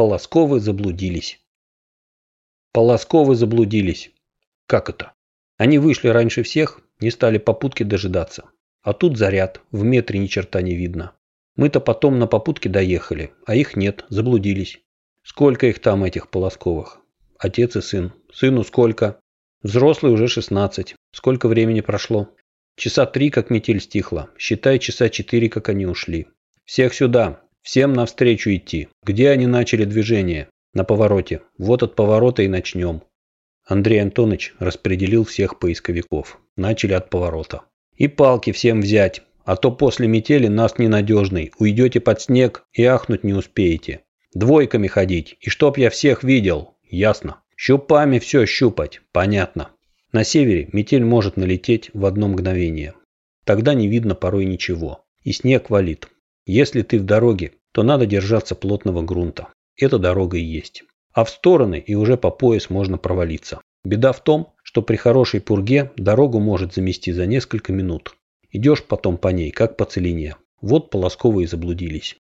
Полосковы заблудились. Полосковы заблудились. Как это? Они вышли раньше всех, не стали попутки дожидаться. А тут заряд, в метре ни черта не видно. Мы-то потом на попутке доехали, а их нет, заблудились. Сколько их там, этих Полосковых? Отец и сын. Сыну сколько? Взрослый уже 16. Сколько времени прошло? Часа три, как метель стихла. Считай, часа четыре, как они ушли. Всех сюда. Всем навстречу идти. Где они начали движение? На повороте. Вот от поворота и начнем. Андрей Антонович распределил всех поисковиков. Начали от поворота. И палки всем взять, а то после метели нас ненадежный. Уйдете под снег и ахнуть не успеете. Двойками ходить, и чтоб я всех видел. Ясно. Щупами все щупать. Понятно. На севере метель может налететь в одно мгновение. Тогда не видно порой ничего. И снег валит. Если ты в дороге, то надо держаться плотного грунта. Это дорога и есть. А в стороны и уже по пояс можно провалиться. Беда в том, что при хорошей пурге дорогу может замести за несколько минут. Идешь потом по ней, как по целине. Вот Полосковые заблудились.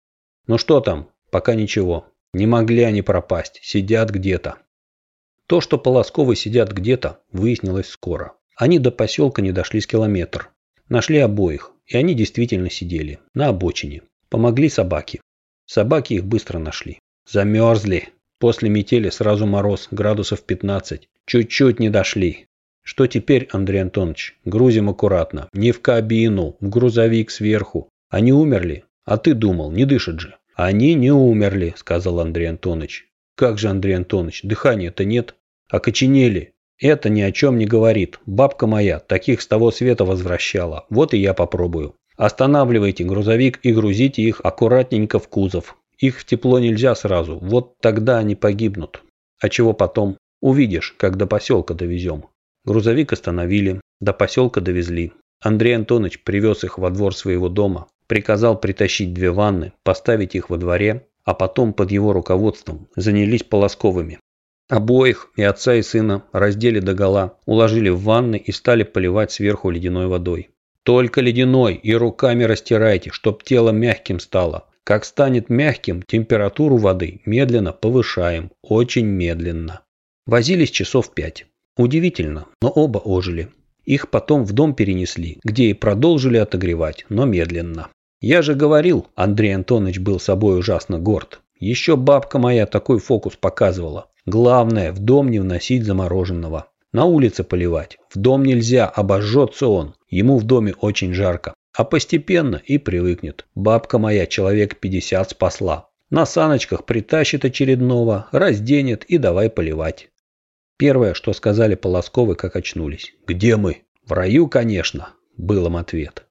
Ну что там? Пока ничего. Не могли они пропасть. Сидят где-то. То, что Полосковы сидят где-то, выяснилось скоро. Они до поселка не дошли с километр. Нашли обоих, и они действительно сидели. На обочине. Помогли собаки. Собаки их быстро нашли. Замерзли. После метели сразу мороз, градусов 15. Чуть-чуть не дошли. Что теперь, Андрей Антонович? Грузим аккуратно. Не в кабину, в грузовик сверху. Они умерли? А ты думал, не дышат же. Они не умерли, сказал Андрей Антонович. Как же, Андрей Антонович, дыхания-то нет. Окоченели. Это ни о чем не говорит. Бабка моя таких с того света возвращала. Вот и я попробую. Останавливайте грузовик и грузите их аккуратненько в кузов. Их в тепло нельзя сразу. Вот тогда они погибнут. А чего потом? Увидишь, как до поселка довезем. Грузовик остановили, до поселка довезли. Андрей Антонович привез их во двор своего дома, приказал притащить две ванны, поставить их во дворе, а потом под его руководством занялись Полосковыми. Обоих, и отца, и сына, раздели догола, уложили в ванны и стали поливать сверху ледяной водой. Только ледяной и руками растирайте, чтоб тело мягким стало. Как станет мягким, температуру воды медленно повышаем, очень медленно. Возились часов пять. Удивительно, но оба ожили. Их потом в дом перенесли, где и продолжили отогревать, но медленно. Я же говорил, Андрей Антонович был собой ужасно горд. Еще бабка моя такой фокус показывала. Главное, в дом не вносить замороженного. На улице поливать. В дом нельзя, обожжется он. Ему в доме очень жарко. А постепенно и привыкнет. Бабка моя человек 50 спасла. На саночках притащит очередного, разденет и давай поливать. Первое, что сказали Полосковы, как очнулись. «Где мы?» «В раю, конечно», – был им ответ.